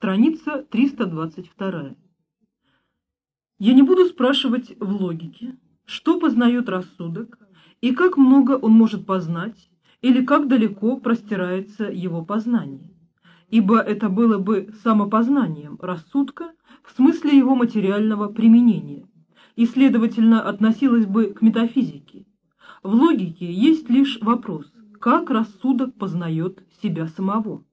Страница 322. Я не буду спрашивать в логике, что познает рассудок и как много он может познать или как далеко простирается его познание, ибо это было бы самопознанием рассудка в смысле его материального применения и, следовательно, относилось бы к метафизике. В логике есть лишь вопрос, как рассудок познает себя самого.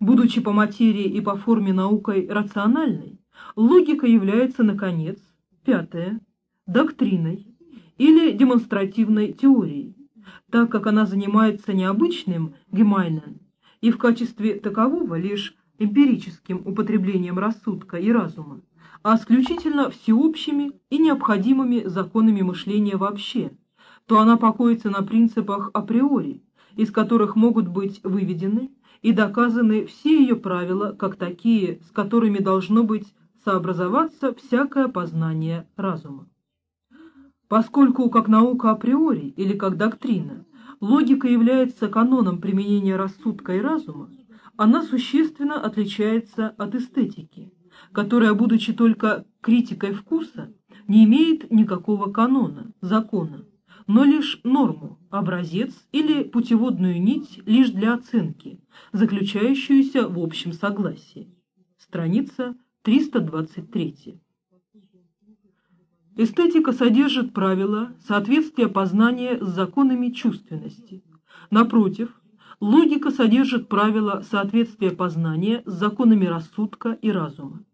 Будучи по материи и по форме наукой рациональной, логика является, наконец, пятое, доктриной или демонстративной теорией, так как она занимается необычным гемайнен и в качестве такового лишь эмпирическим употреблением рассудка и разума, а исключительно всеобщими и необходимыми законами мышления вообще, то она покоится на принципах априори, из которых могут быть выведены и доказаны все ее правила как такие, с которыми должно быть сообразоваться всякое познание разума. Поскольку как наука априори или как доктрина логика является каноном применения рассудка и разума, она существенно отличается от эстетики, которая, будучи только критикой вкуса, не имеет никакого канона, закона, но лишь норму, образец или путеводную нить лишь для оценки, заключающуюся в общем согласии. Страница 323. Эстетика содержит правила соответствия познания с законами чувственности. Напротив, логика содержит правила соответствия познания с законами рассудка и разума.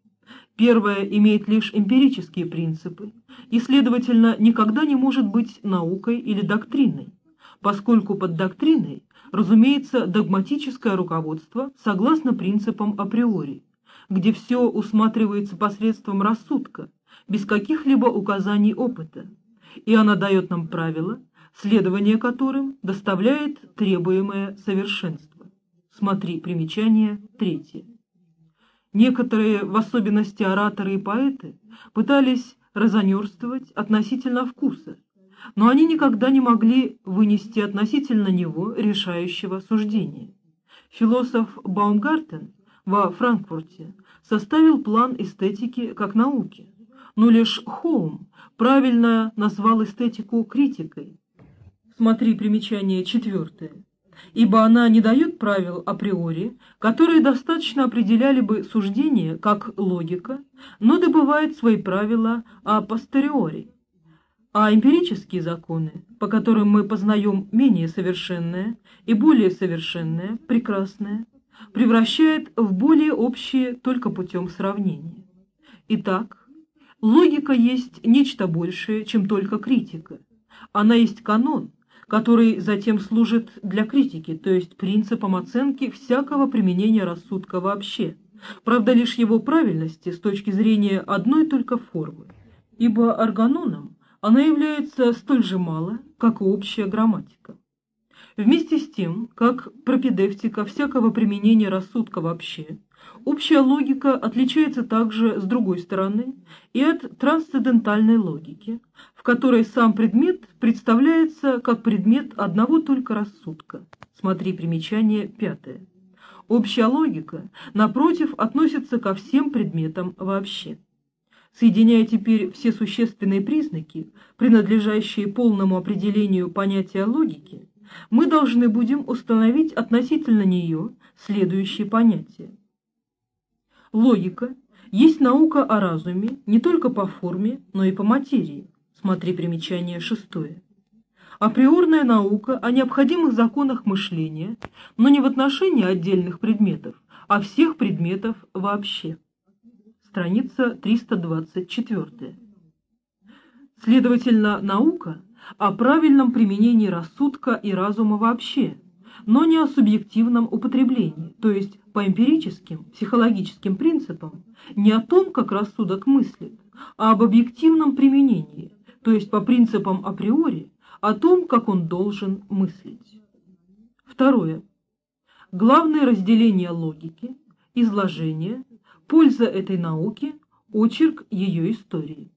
Первое имеет лишь эмпирические принципы и, следовательно, никогда не может быть наукой или доктриной, поскольку под доктриной разумеется догматическое руководство согласно принципам априори, где все усматривается посредством рассудка, без каких-либо указаний опыта, и она дает нам правила, следование которым доставляет требуемое совершенство. Смотри примечание третье. Некоторые, в особенности ораторы и поэты, пытались разонерствовать относительно вкуса, но они никогда не могли вынести относительно него решающего суждения. Философ Баумгартен во Франкфурте составил план эстетики как науки, но лишь Хоум правильно назвал эстетику критикой. Смотри примечание четвертое. Ибо она не дает правил априори, которые достаточно определяли бы суждение как логика, но добывает свои правила апостериори. А эмпирические законы, по которым мы познаем менее совершенное и более совершенное, прекрасное, превращает в более общие только путем сравнения. Итак, Логика есть нечто большее, чем только критика. Она есть канон, который затем служит для критики, то есть принципом оценки всякого применения рассудка вообще, правда лишь его правильности с точки зрения одной только формы, ибо органоном она является столь же мало, как и общая грамматика. Вместе с тем, как пропедевтика всякого применения рассудка вообще, общая логика отличается также, с другой стороны, и от трансцендентальной логики, в которой сам предмет представляется как предмет одного только рассудка. Смотри примечание пятое. Общая логика, напротив, относится ко всем предметам вообще. Соединяя теперь все существенные признаки, принадлежащие полному определению понятия логики, мы должны будем установить относительно нее следующие понятия. Логика есть наука о разуме не только по форме, но и по материи. Смотри примечание шестое. Априорная наука о необходимых законах мышления, но не в отношении отдельных предметов, а всех предметов вообще. Страница 324. Следовательно, наука о правильном применении рассудка и разума вообще, но не о субъективном употреблении, то есть по эмпирическим, психологическим принципам, не о том, как рассудок мыслит, а об объективном применении, то есть по принципам априори, о том, как он должен мыслить. Второе. Главное разделение логики, изложение, польза этой науки, очерк ее истории.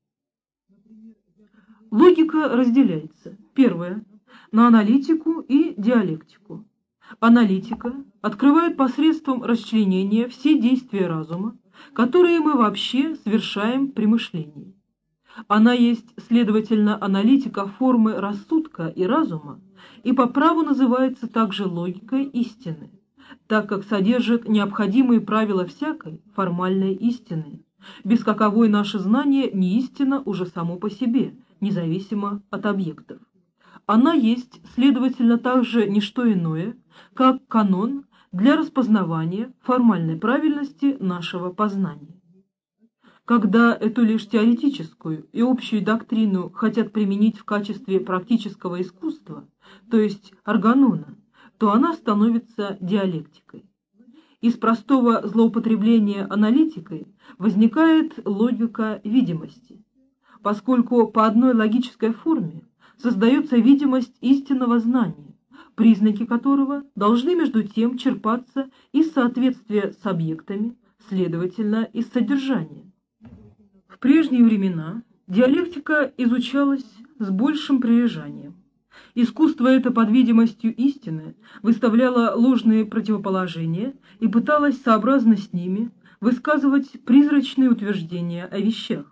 Логика разделяется. Первое – на аналитику и диалектику. Аналитика открывает посредством расчленения все действия разума, которые мы вообще совершаем при мышлении. Она есть, следовательно, аналитика формы рассудка и разума, и по праву называется также логикой истины, так как содержит необходимые правила всякой формальной истины, без каковой наше знание не истина уже само по себе, независимо от объектов. Она есть, следовательно, также не что иное, как канон для распознавания формальной правильности нашего познания. Когда эту лишь теоретическую и общую доктрину хотят применить в качестве практического искусства, то есть органона, то она становится диалектикой. Из простого злоупотребления аналитикой возникает логика видимости, поскольку по одной логической форме создается видимость истинного знания, признаки которого должны между тем черпаться из соответствия с объектами, следовательно, из содержания. Прежние времена диалектика изучалась с большим прилежанием. Искусство это под видимостью истины выставляло ложные противоположения и пыталось сообразно с ними высказывать призрачные утверждения о вещах.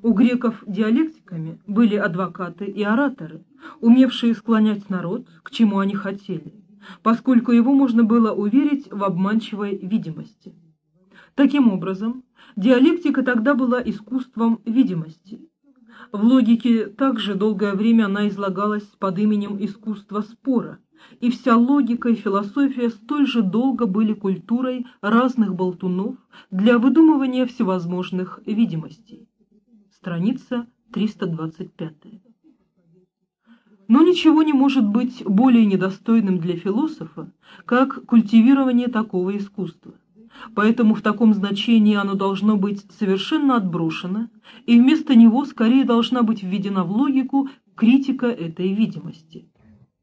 У греков диалектиками были адвокаты и ораторы, умевшие склонять народ, к чему они хотели, поскольку его можно было уверить в обманчивой видимости. Таким образом, диалектика тогда была искусством видимости, в логике также долгое время она излагалась под именем искусства спора, и вся логика и философия столь же долго были культурой разных болтунов для выдумывания всевозможных видимостей. Страница 325. Но ничего не может быть более недостойным для философа, как культивирование такого искусства поэтому в таком значении оно должно быть совершенно отброшено, и вместо него скорее должна быть введена в логику критика этой видимости.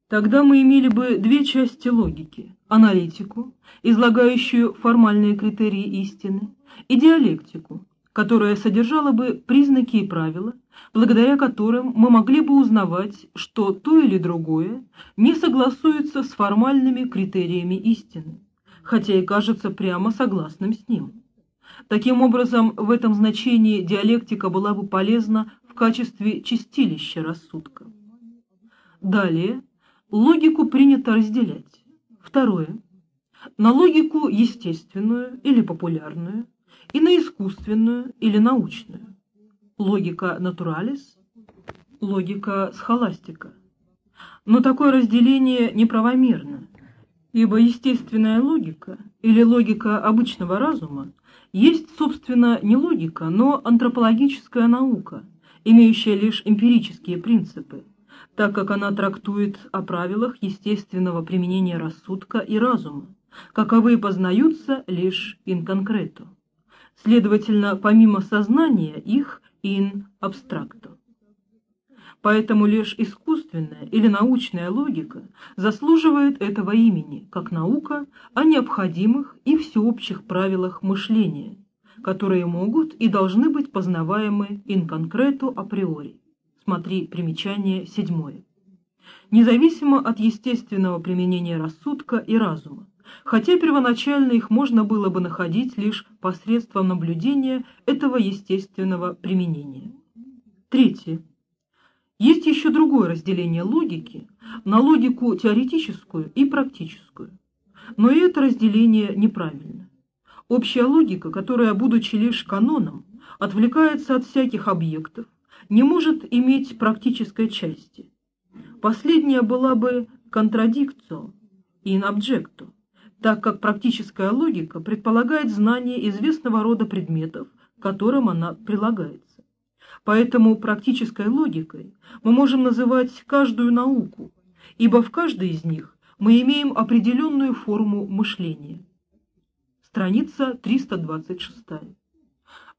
Тогда мы имели бы две части логики – аналитику, излагающую формальные критерии истины, и диалектику, которая содержала бы признаки и правила, благодаря которым мы могли бы узнавать, что то или другое не согласуется с формальными критериями истины хотя и кажется прямо согласным с ним. Таким образом, в этом значении диалектика была бы полезна в качестве чистилища рассудка. Далее, логику принято разделять. Второе. На логику естественную или популярную, и на искусственную или научную. Логика натуралис, логика схоластика. Но такое разделение неправомерно, ибо естественная логика или логика обычного разума есть, собственно, не логика, но антропологическая наука, имеющая лишь эмпирические принципы, так как она трактует о правилах естественного применения рассудка и разума, каковые познаются лишь in concreto. Следовательно, помимо сознания их in abstracto. Поэтому лишь искусственная или научная логика заслуживает этого имени, как наука о необходимых и всеобщих правилах мышления, которые могут и должны быть познаваемы concreto априори. Смотри примечание седьмое. Независимо от естественного применения рассудка и разума, хотя первоначально их можно было бы находить лишь посредством наблюдения этого естественного применения. Третье. Есть еще другое разделение логики на логику теоретическую и практическую. Но и это разделение неправильно. Общая логика, которая, будучи лишь каноном, отвлекается от всяких объектов, не может иметь практической части. Последняя была бы контрадикцио in objecto, так как практическая логика предполагает знание известного рода предметов, к которым она прилагается. Поэтому практической логикой мы можем называть каждую науку, ибо в каждой из них мы имеем определенную форму мышления. Страница 326.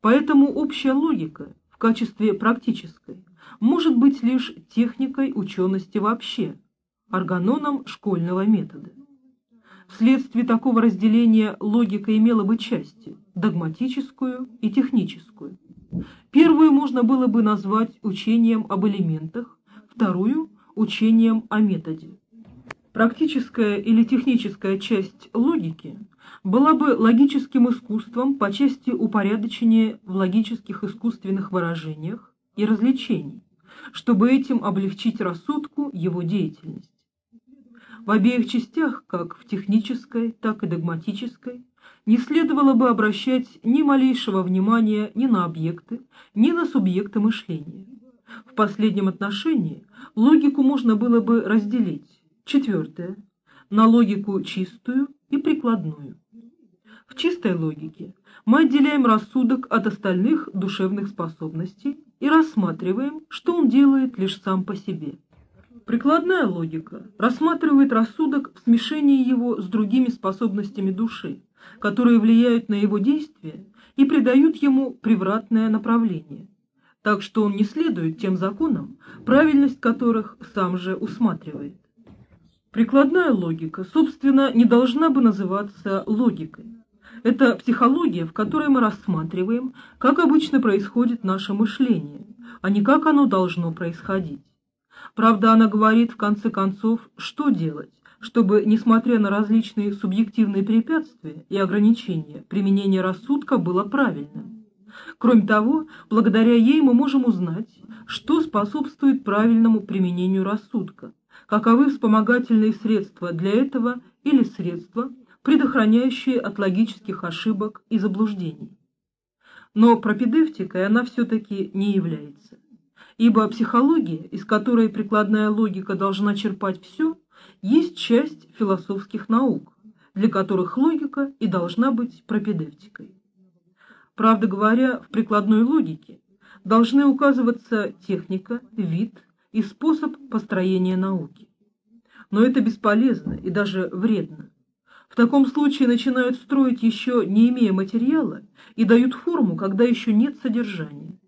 Поэтому общая логика в качестве практической может быть лишь техникой учености вообще, органоном школьного метода. Вследствие такого разделения логика имела бы части – догматическую и техническую. Первую можно было бы назвать учением об элементах, вторую – учением о методе. Практическая или техническая часть логики была бы логическим искусством по части упорядочения в логических искусственных выражениях и развлечений, чтобы этим облегчить рассудку его деятельность. В обеих частях, как в технической, так и догматической, не следовало бы обращать ни малейшего внимания ни на объекты, ни на субъекты мышления. В последнем отношении логику можно было бы разделить. Четвертое. На логику чистую и прикладную. В чистой логике мы отделяем рассудок от остальных душевных способностей и рассматриваем, что он делает лишь сам по себе. Прикладная логика рассматривает рассудок в смешении его с другими способностями души, которые влияют на его действия и придают ему превратное направление, так что он не следует тем законам, правильность которых сам же усматривает. Прикладная логика, собственно, не должна бы называться логикой. Это психология, в которой мы рассматриваем, как обычно происходит наше мышление, а не как оно должно происходить. Правда, она говорит, в конце концов, что делать, чтобы, несмотря на различные субъективные препятствия и ограничения, применение рассудка было правильным. Кроме того, благодаря ей мы можем узнать, что способствует правильному применению рассудка, каковы вспомогательные средства для этого или средства, предохраняющие от логических ошибок и заблуждений. Но пропедевтикой она все-таки не является. Ибо психология, из которой прикладная логика должна черпать все, есть часть философских наук, для которых логика и должна быть пропедевтикой. Правда говоря, в прикладной логике должны указываться техника, вид и способ построения науки. Но это бесполезно и даже вредно. В таком случае начинают строить еще не имея материала и дают форму, когда еще нет содержания.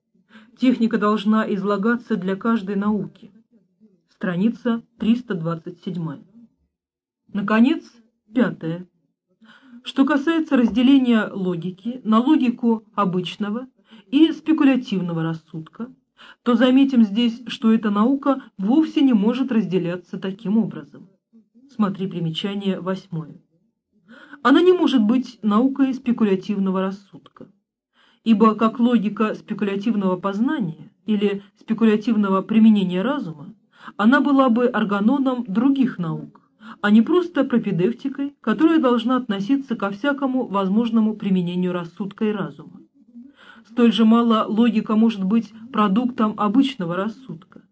Техника должна излагаться для каждой науки. Страница 327. Наконец, пятое. Что касается разделения логики на логику обычного и спекулятивного рассудка, то заметим здесь, что эта наука вовсе не может разделяться таким образом. Смотри примечание восьмое. Она не может быть наукой спекулятивного рассудка, ибо как логика спекулятивного познания или спекулятивного применения разума, она была бы органоном других наук, а не просто пропедевтикой, которая должна относиться ко всякому возможному применению рассудка и разума. Столь же мало логика может быть продуктом обычного рассудка.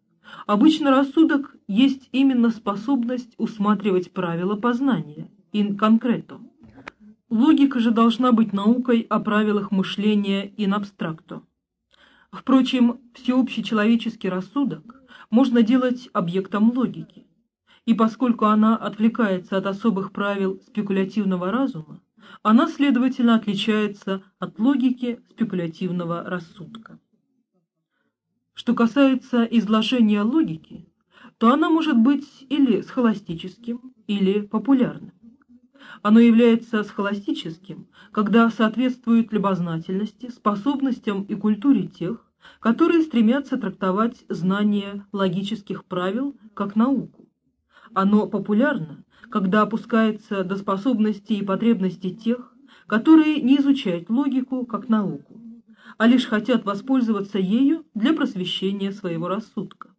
Обычный рассудок есть именно способность усматривать правила познания, in concreto. Логика же должна быть наукой о правилах мышления in abstracto. Впрочем, всеобщий человеческий рассудок можно делать объектом логики. И поскольку она отвлекается от особых правил спекулятивного разума, она, следовательно, отличается от логики спекулятивного рассудка. Что касается изложения логики, то она может быть или схоластическим, или популярным. Оно является схоластическим, когда соответствует любознательности, способностям и культуре тех, которые стремятся трактовать знание логических правил как науку. Оно популярно, когда опускается до способностей и потребностей тех, которые не изучают логику как науку, а лишь хотят воспользоваться ею для просвещения своего рассудка.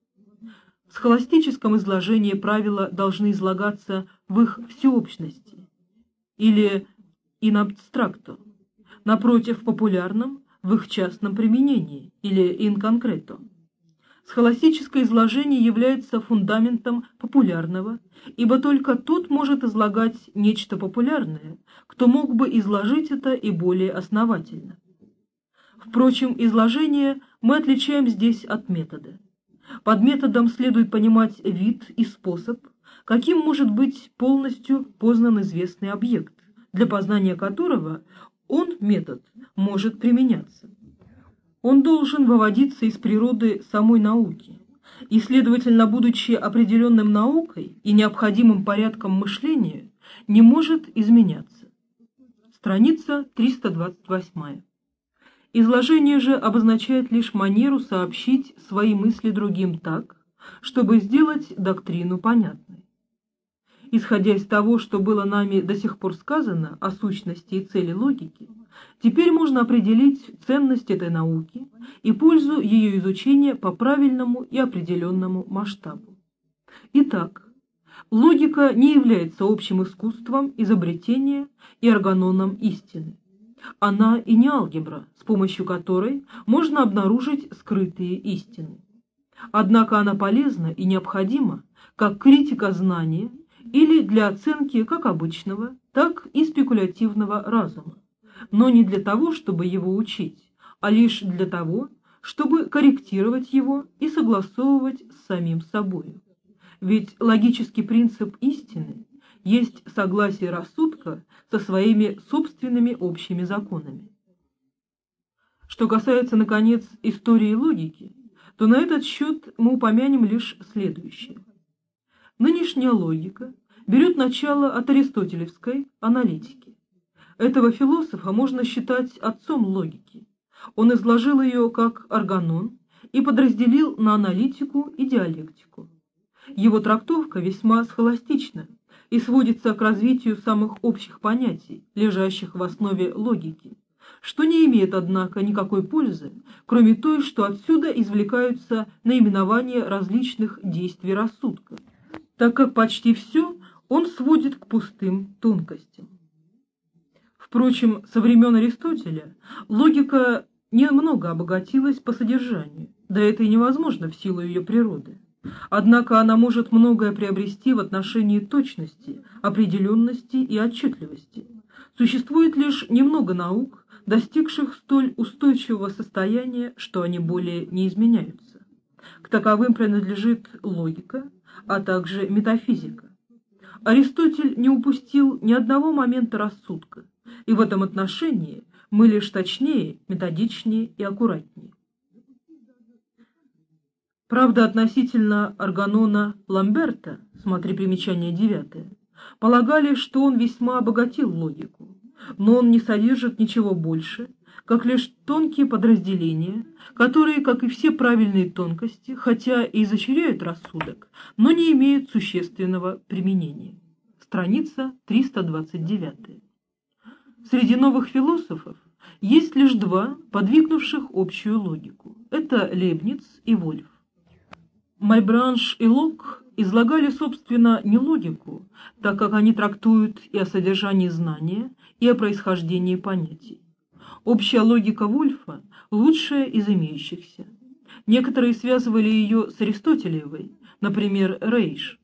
В схоластическом изложении правила должны излагаться в их всеобщности, или abstracto, напротив популярном в их частном применении или concreto. Схоластическое изложение является фундаментом популярного, ибо только тот может излагать нечто популярное, кто мог бы изложить это и более основательно. Впрочем, изложение мы отличаем здесь от метода. Под методом следует понимать вид и способ, каким может быть полностью познан известный объект, для познания которого он, метод, может применяться. Он должен выводиться из природы самой науки, и, следовательно, будучи определенным наукой и необходимым порядком мышления, не может изменяться. Страница 328. Изложение же обозначает лишь манеру сообщить свои мысли другим так, чтобы сделать доктрину понятной. Исходя из того, что было нами до сих пор сказано о сущности и цели логики, теперь можно определить ценность этой науки и пользу ее изучения по правильному и определенному масштабу. Итак, логика не является общим искусством изобретения и органоном истины. Она и не алгебра, с помощью которой можно обнаружить скрытые истины. Однако она полезна и необходима как критика знания или для оценки как обычного, так и спекулятивного разума, но не для того, чтобы его учить, а лишь для того, чтобы корректировать его и согласовывать с самим собой. Ведь логический принцип истины есть согласие рассудка со своими собственными общими законами. Что касается, наконец, истории логики, то на этот счет мы упомянем лишь следующее. Нынешняя логика берет начало от аристотелевской аналитики. Этого философа можно считать отцом логики. Он изложил ее как органон и подразделил на аналитику и диалектику. Его трактовка весьма схоластична и сводится к развитию самых общих понятий, лежащих в основе логики, что не имеет, однако, никакой пользы, кроме той, что отсюда извлекаются наименования различных действий рассудка, так как почти все он сводит к пустым тонкостям. Впрочем, со времен Аристотеля логика немного обогатилась по содержанию, да это и невозможно в силу ее природы. Однако она может многое приобрести в отношении точности, определенности и отчетливости. Существует лишь немного наук, достигших столь устойчивого состояния, что они более не изменяются. К таковым принадлежит логика, а также метафизика. Аристотель не упустил ни одного момента рассудка, и в этом отношении мы лишь точнее, методичнее и аккуратнее. Правда, относительно органона Ламберта, смотри примечание девятое, полагали, что он весьма обогатил логику, но он не содержит ничего больше, как лишь тонкие подразделения, которые, как и все правильные тонкости, хотя и изощряют рассудок, но не имеют существенного применения. Страница 329. Среди новых философов есть лишь два, подвигнувших общую логику. Это Лейбниц и Вольф. Мальбранш и Лок излагали, собственно, не логику, так как они трактуют и о содержании знания, и о происхождении понятий. Общая логика Вольфа лучшая из имеющихся. Некоторые связывали ее с Аристотелевой, например, Рейш.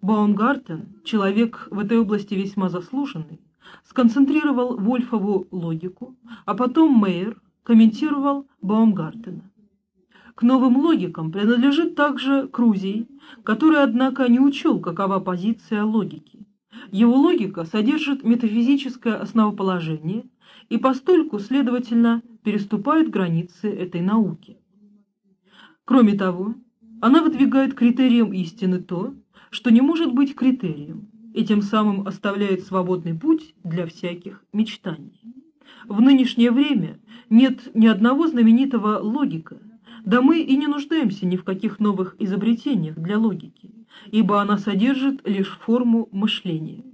Баумгартен, человек в этой области весьма заслуженный, сконцентрировал Вольфову логику, а потом Мейер комментировал Баумгартена. К новым логикам принадлежит также Крузий, который, однако, не учел, какова позиция логики. Его логика содержит метафизическое основоположение и постольку, следовательно, переступает границы этой науки. Кроме того, она выдвигает критерием истины то, что не может быть критерием, и тем самым оставляет свободный путь для всяких мечтаний. В нынешнее время нет ни одного знаменитого логика – да мы и не нуждаемся ни в каких новых изобретениях для логики, ибо она содержит лишь форму мышления.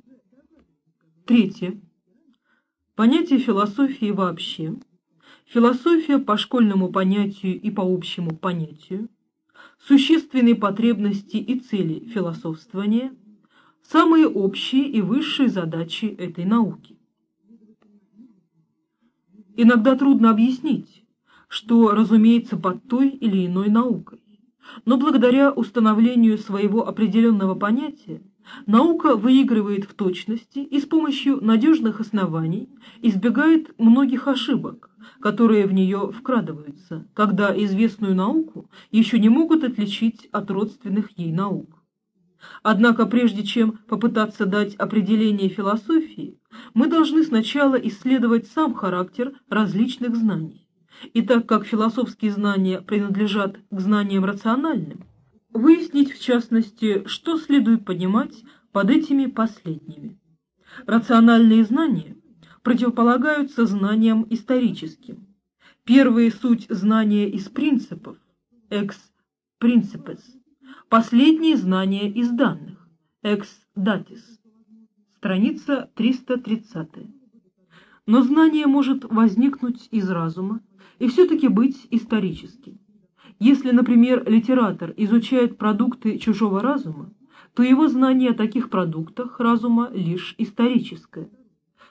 Третье. Понятие философии вообще, философия по школьному понятию и по общему понятию, существенные потребности и цели философствования, самые общие и высшие задачи этой науки. Иногда трудно объяснить, что, разумеется, под той или иной наукой. Но благодаря установлению своего определенного понятия, наука выигрывает в точности и с помощью надежных оснований избегает многих ошибок, которые в нее вкрадываются, когда известную науку еще не могут отличить от родственных ей наук. Однако прежде чем попытаться дать определение философии, мы должны сначала исследовать сам характер различных знаний и так как философские знания принадлежат к знаниям рациональным, выяснить в частности, что следует понимать под этими последними. Рациональные знания противополагаются знаниям историческим. Первые суть знания из принципов, ex principes, последние знания из данных, ex datis. Страница 330. Но знание может возникнуть из разума и все-таки быть историческим. Если, например, литератор изучает продукты чужого разума, то его знание о таких продуктах разума лишь историческое.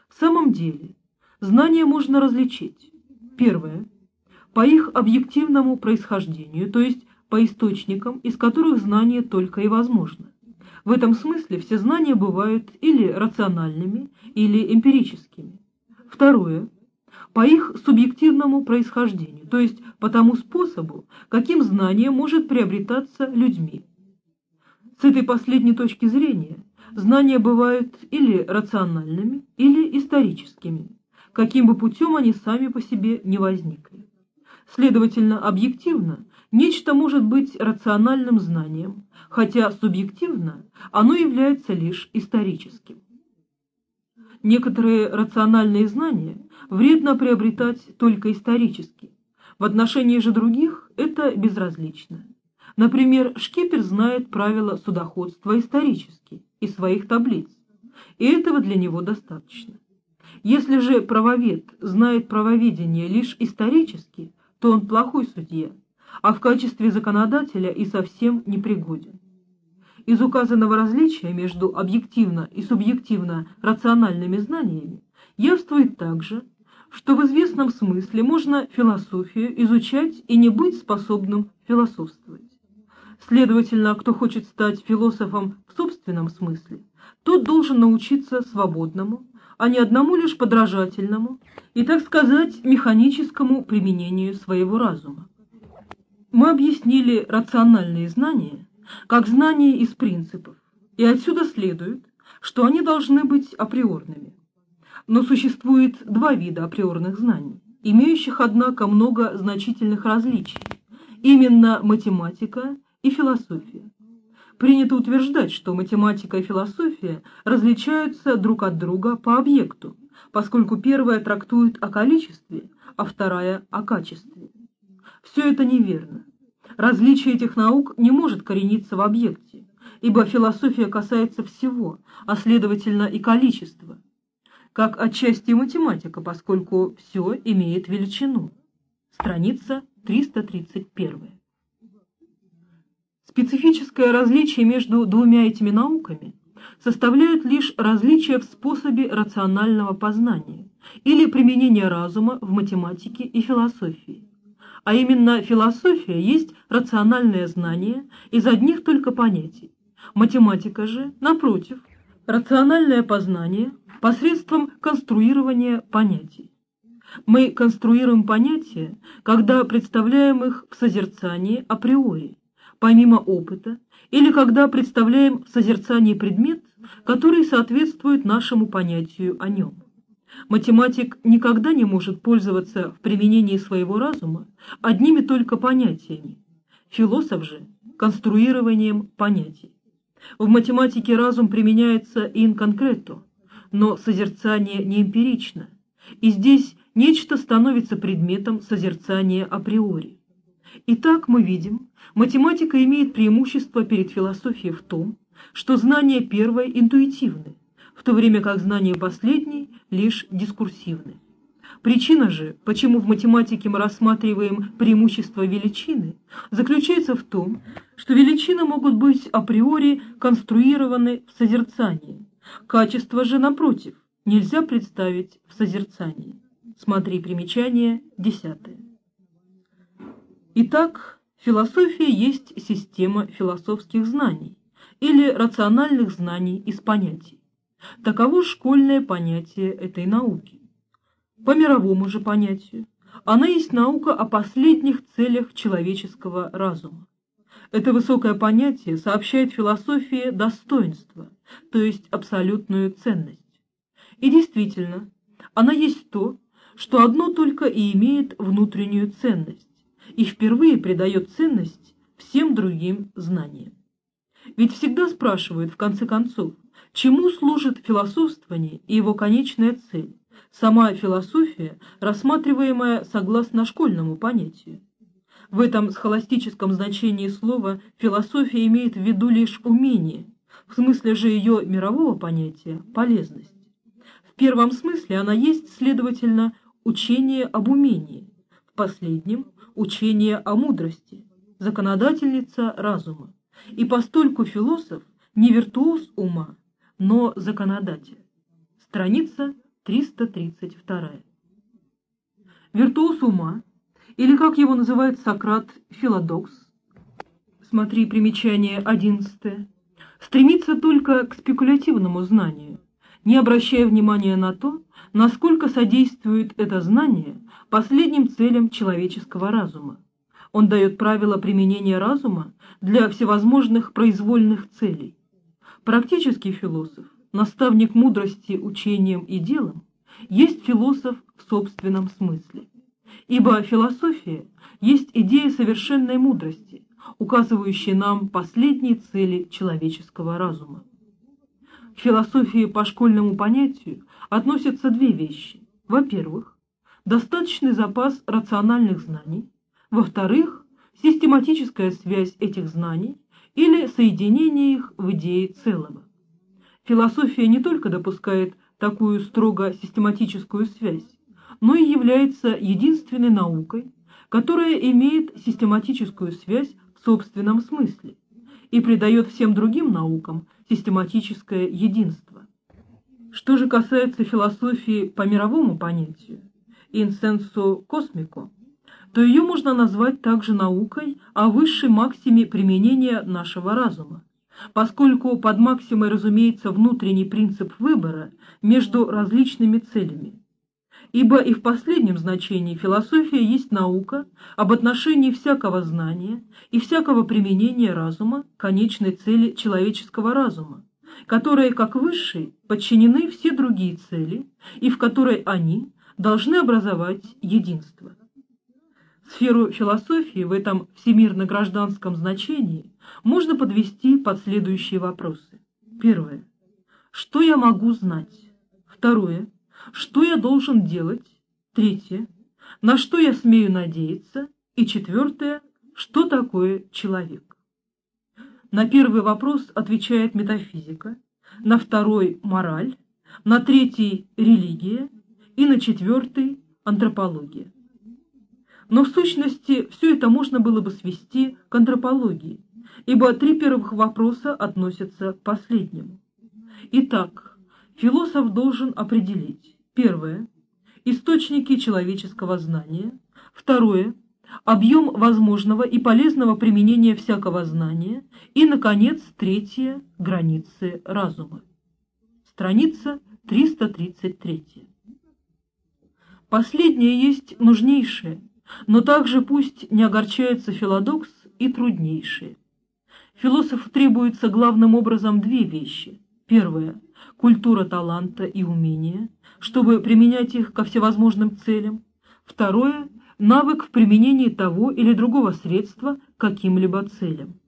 В самом деле, знание можно различить. Первое. По их объективному происхождению, то есть по источникам, из которых знание только и возможно. В этом смысле все знания бывают или рациональными, или эмпирическими. Второе. По их субъективному происхождению, то есть по тому способу, каким знание может приобретаться людьми. С этой последней точки зрения знания бывают или рациональными, или историческими, каким бы путем они сами по себе не возникли. Следовательно, объективно нечто может быть рациональным знанием, хотя субъективно оно является лишь историческим. Некоторые рациональные знания вредно приобретать только исторически, в отношении же других это безразлично. Например, шкипер знает правила судоходства исторически, из своих таблиц, и этого для него достаточно. Если же правовед знает правоведение лишь исторически, то он плохой судья, а в качестве законодателя и совсем непригоден. Из указанного различия между объективно и субъективно рациональными знаниями явствует также, что в известном смысле можно философию изучать и не быть способным философствовать. Следовательно, кто хочет стать философом в собственном смысле, тот должен научиться свободному, а не одному лишь подражательному и, так сказать, механическому применению своего разума. Мы объяснили рациональные знания как знания из принципов, и отсюда следует, что они должны быть априорными. Но существует два вида априорных знаний, имеющих, однако, много значительных различий, именно математика и философия. Принято утверждать, что математика и философия различаются друг от друга по объекту, поскольку первая трактует о количестве, а вторая – о качестве. Все это неверно. Различие этих наук не может корениться в объекте, ибо философия касается всего, а следовательно и количества, как отчасти математика, поскольку все имеет величину. Страница 331. Специфическое различие между двумя этими науками составляет лишь различие в способе рационального познания или применения разума в математике и философии. А именно философия есть рациональное знание из одних только понятий. Математика же, напротив, рациональное познание посредством конструирования понятий. Мы конструируем понятия, когда представляем их в созерцании априори, помимо опыта, или когда представляем в созерцании предмет, который соответствует нашему понятию о нем. Математик никогда не может пользоваться в применении своего разума одними только понятиями, философ же – конструированием понятий. В математике разум применяется in concreto, но созерцание не эмпирично, и здесь нечто становится предметом созерцания априори. Итак, мы видим, математика имеет преимущество перед философией в том, что знания первое интуитивны, в то время как знания последней лишь дискурсивны. Причина же, почему в математике мы рассматриваем преимущество величины, заключается в том, что величины могут быть априори конструированы в созерцании. Качество же, напротив, нельзя представить в созерцании. Смотри примечание десятое. Итак, философия есть система философских знаний или рациональных знаний из понятий. Таково школьное понятие этой науки. По мировому же понятию, она есть наука о последних целях человеческого разума. Это высокое понятие сообщает философии достоинство, то есть абсолютную ценность. И действительно, она есть то, что одно только и имеет внутреннюю ценность и впервые придает ценность всем другим знаниям. Ведь всегда спрашивают, в конце концов, чему служит философствование и его конечная цель, сама философия, рассматриваемая согласно школьному понятию. В этом схоластическом значении слова философия имеет в виду лишь умение, в смысле же ее мирового понятия – полезность. В первом смысле она есть, следовательно, учение об умении, в последнем – учение о мудрости, законодательница разума. И постольку философ не виртуоз ума, но законодатель. Страница 332. Виртуоз ума, или как его называет Сократ, филодокс, смотри примечание 11, стремится только к спекулятивному знанию, не обращая внимания на то, насколько содействует это знание последним целям человеческого разума. Он дает правила применения разума для всевозможных произвольных целей. Практический философ, наставник мудрости учением и делом, есть философ в собственном смысле. Ибо философия есть идея совершенной мудрости, указывающая нам последние цели человеческого разума. К философии по школьному понятию относятся две вещи. Во-первых, достаточный запас рациональных знаний. Во-вторых, систематическая связь этих знаний или соединение их в идее целого. Философия не только допускает такую строго систематическую связь, но и является единственной наукой, которая имеет систематическую связь в собственном смысле и придает всем другим наукам систематическое единство. Что же касается философии по мировому понятию, инсенсу космико, то ее можно назвать также наукой о высшей максиме применения нашего разума, поскольку под максимой разумеется внутренний принцип выбора между различными целями. Ибо и в последнем значении философия есть наука об отношении всякого знания и всякого применения разума к конечной цели человеческого разума, которые, как высшей, подчинены все другие цели и в которой они должны образовать единство. Сферу философии в этом всемирно-гражданском значении можно подвести под следующие вопросы. Первое. Что я могу знать? Второе. Что я должен делать? Третье. На что я смею надеяться? И четвертое. Что такое человек? На первый вопрос отвечает метафизика, на второй – мораль, на третий – религия и на четвертый – антропология. Но в сущности все это можно было бы свести к антропологии, ибо три первых вопроса относятся к последнему. Итак, философ должен определить, первое, источники человеческого знания, второе, объем возможного и полезного применения всякого знания и, наконец, третье, границы разума. Страница 333. Последнее есть нужнейшее, но также пусть не огорчается филодокс и труднейшие. Философу требуется главным образом две вещи. Первое – культура таланта и умения, чтобы применять их ко всевозможным целям. Второе – навык в применении того или другого средства к каким-либо целям.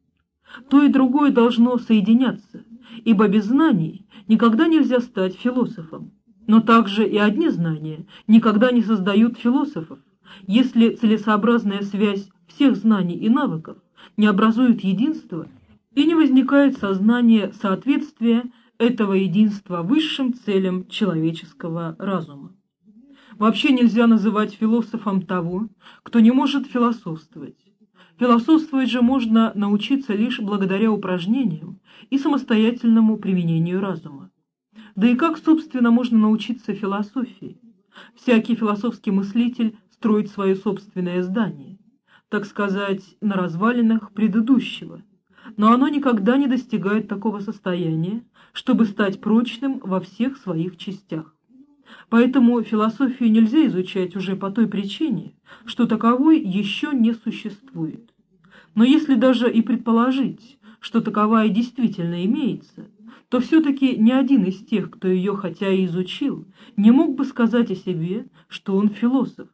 То и другое должно соединяться, ибо без знаний никогда нельзя стать философом. Но также и одни знания никогда не создают философов, если целесообразная связь всех знаний и навыков не образует единство и не возникает сознание соответствия этого единства высшим целям человеческого разума. Вообще нельзя называть философом того, кто не может философствовать. Философствовать же можно научиться лишь благодаря упражнениям и самостоятельному применению разума. Да и как, собственно, можно научиться философии? Всякий философский мыслитель строит свое собственное здание, так сказать, на развалинах предыдущего, но оно никогда не достигает такого состояния, чтобы стать прочным во всех своих частях. Поэтому философию нельзя изучать уже по той причине, что таковой еще не существует. Но если даже и предположить, что таковая действительно имеется, то все-таки ни один из тех, кто ее хотя и изучил, не мог бы сказать о себе, что он философ,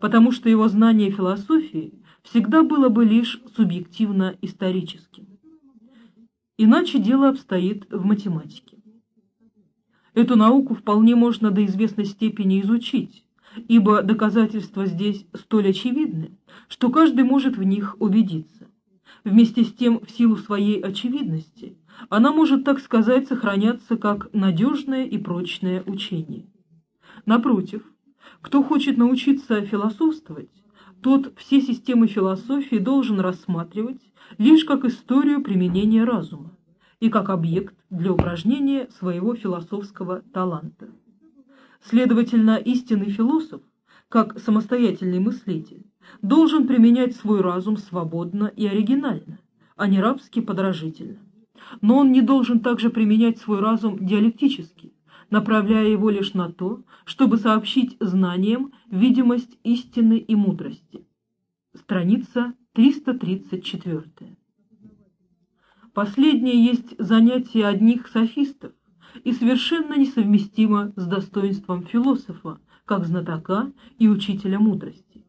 потому что его знание философии всегда было бы лишь субъективно-историческим. Иначе дело обстоит в математике. Эту науку вполне можно до известной степени изучить, ибо доказательства здесь столь очевидны, что каждый может в них убедиться. Вместе с тем, в силу своей очевидности, Она может, так сказать, сохраняться как надежное и прочное учение. Напротив, кто хочет научиться философствовать, тот все системы философии должен рассматривать лишь как историю применения разума и как объект для упражнения своего философского таланта. Следовательно, истинный философ, как самостоятельный мыслитель, должен применять свой разум свободно и оригинально, а не рабски подражительно. Но он не должен также применять свой разум диалектически, направляя его лишь на то, чтобы сообщить знаниям видимость истины и мудрости. Страница 334. Последнее есть занятие одних софистов и совершенно несовместимо с достоинством философа, как знатока и учителя мудрости.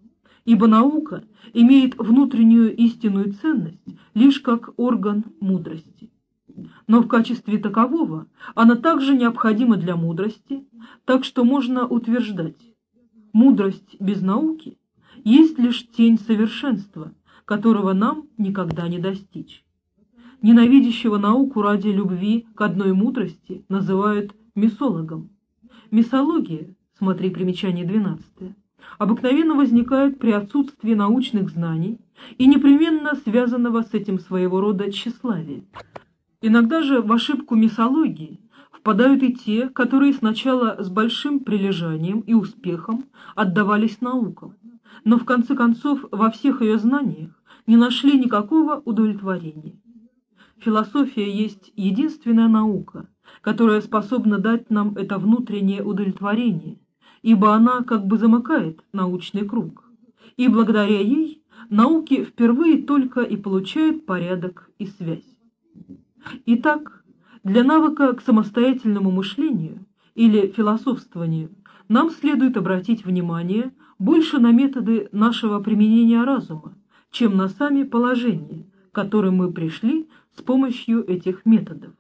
Ибо наука имеет внутреннюю истинную ценность лишь как орган мудрости но в качестве такового она также необходима для мудрости, так что можно утверждать, мудрость без науки есть лишь тень совершенства, которого нам никогда не достичь. Ненавидящего науку ради любви к одной мудрости называют мисологом. Мисология, смотри примечание 12, обыкновенно возникает при отсутствии научных знаний и непременно связанного с этим своего рода тщеславия. Иногда же в ошибку миссологии впадают и те, которые сначала с большим прилежанием и успехом отдавались наукам, но в конце концов во всех ее знаниях не нашли никакого удовлетворения. Философия есть единственная наука, которая способна дать нам это внутреннее удовлетворение, ибо она как бы замыкает научный круг, и благодаря ей науки впервые только и получают порядок и связь. Итак, для навыка к самостоятельному мышлению или философствованию нам следует обратить внимание больше на методы нашего применения разума, чем на сами положения, к которым мы пришли с помощью этих методов.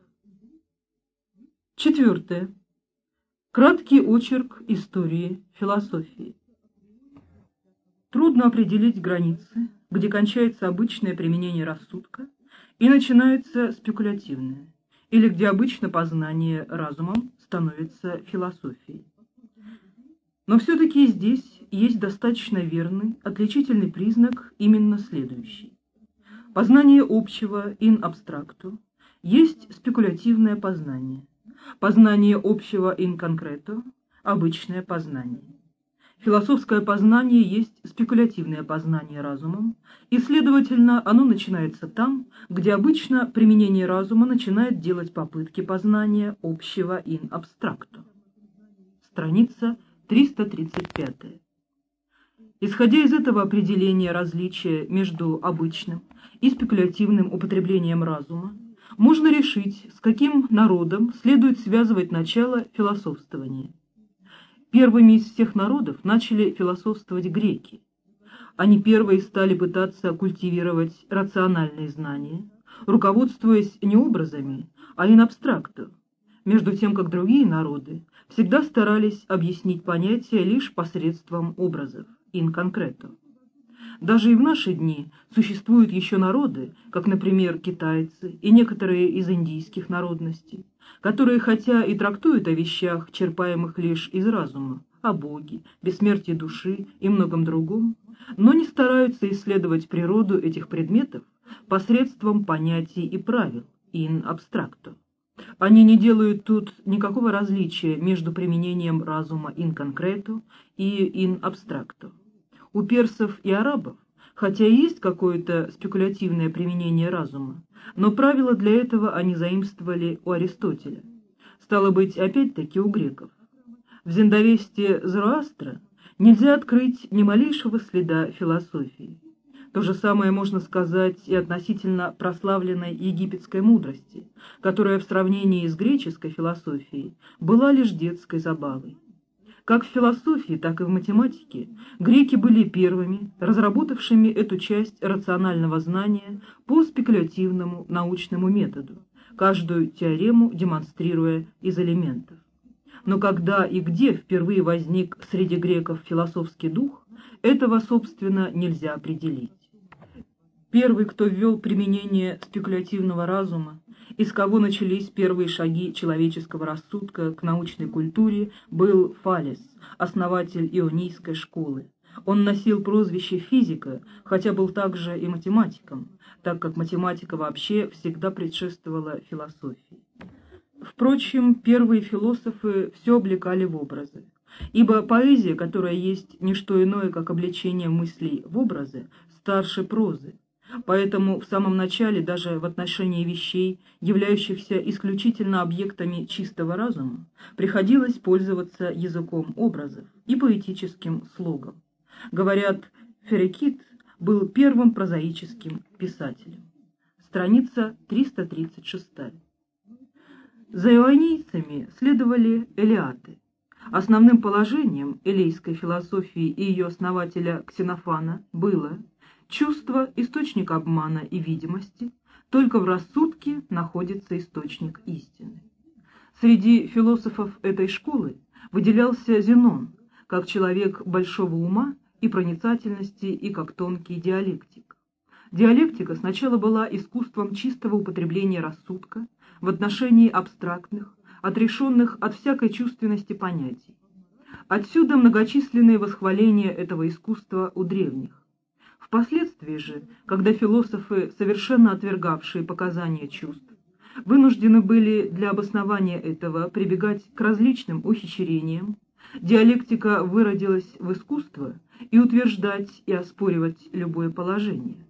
Четвертое. Краткий очерк истории философии. Трудно определить границы, где кончается обычное применение рассудка, и начинается спекулятивное, или где обычно познание разумом становится философией. Но все-таки здесь есть достаточно верный, отличительный признак именно следующий. Познание общего in абстракту есть спекулятивное познание. Познание общего in concreto – обычное познание. Философское познание есть спекулятивное познание разумом, и, следовательно, оно начинается там, где обычно применение разума начинает делать попытки познания общего in абстракту. Страница 335. Исходя из этого определения различия между обычным и спекулятивным употреблением разума, можно решить, с каким народом следует связывать начало философствования. Первыми из всех народов начали философствовать греки. Они первые стали пытаться культивировать рациональные знания, руководствуясь не образами, а ин абстракту, между тем как другие народы всегда старались объяснить понятия лишь посредством образов, ин конкрету. Даже и в наши дни существуют еще народы, как, например, китайцы и некоторые из индийских народностей, которые хотя и трактуют о вещах, черпаемых лишь из разума, о Боге, бессмертии души и многом другом, но не стараются исследовать природу этих предметов посредством понятий и правил, ин абстракту. Они не делают тут никакого различия между применением разума ин конкрету и ин абстракту. У персов и арабов, хотя есть какое-то спекулятивное применение разума, но правила для этого они заимствовали у Аристотеля. Стало быть, опять-таки у греков. В Зендовесте Зороастра нельзя открыть ни малейшего следа философии. То же самое можно сказать и относительно прославленной египетской мудрости, которая в сравнении с греческой философией была лишь детской забавой. Как в философии, так и в математике греки были первыми, разработавшими эту часть рационального знания по спекулятивному научному методу, каждую теорему демонстрируя из элементов. Но когда и где впервые возник среди греков философский дух, этого, собственно, нельзя определить. Первый, кто ввел применение спекулятивного разума из кого начались первые шаги человеческого рассудка к научной культуре, был Фалес, основатель ионийской школы. Он носил прозвище физика, хотя был также и математиком, так как математика вообще всегда предшествовала философии. Впрочем, первые философы все облекали в образы, ибо поэзия, которая есть не что иное, как обличение мыслей в образы, старше прозы, Поэтому в самом начале даже в отношении вещей, являющихся исключительно объектами чистого разума, приходилось пользоваться языком образов и поэтическим слогом. Говорят, Ферекит был первым прозаическим писателем. Страница 336. За ионийцами следовали элиаты. Основным положением элейской философии и ее основателя Ксенофана было – Чувство – источник обмана и видимости, только в рассудке находится источник истины. Среди философов этой школы выделялся Зенон, как человек большого ума и проницательности и как тонкий диалектик. Диалектика сначала была искусством чистого употребления рассудка в отношении абстрактных, отрешенных от всякой чувственности понятий. Отсюда многочисленные восхваления этого искусства у древних. Впоследствии же, когда философы, совершенно отвергавшие показания чувств, вынуждены были для обоснования этого прибегать к различным ухищрениям, диалектика выродилась в искусство и утверждать и оспоривать любое положение.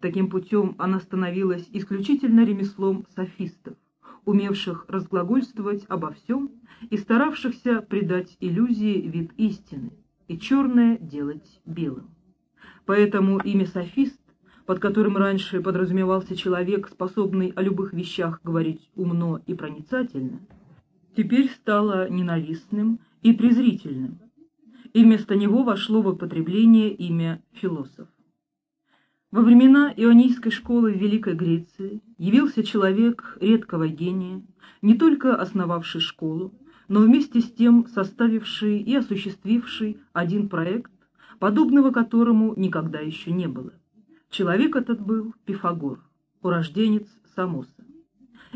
Таким путем она становилась исключительно ремеслом софистов, умевших разглагольствовать обо всем и старавшихся придать иллюзии вид истины и черное делать белым. Поэтому имя «софист», под которым раньше подразумевался человек, способный о любых вещах говорить умно и проницательно, теперь стало ненавистным и презрительным, и вместо него вошло в употребление имя «философ». Во времена ионийской школы в Великой Греции явился человек редкого гения, не только основавший школу, но вместе с тем составивший и осуществивший один проект, подобного которому никогда еще не было. Человек этот был Пифагор, урожденец Самоса.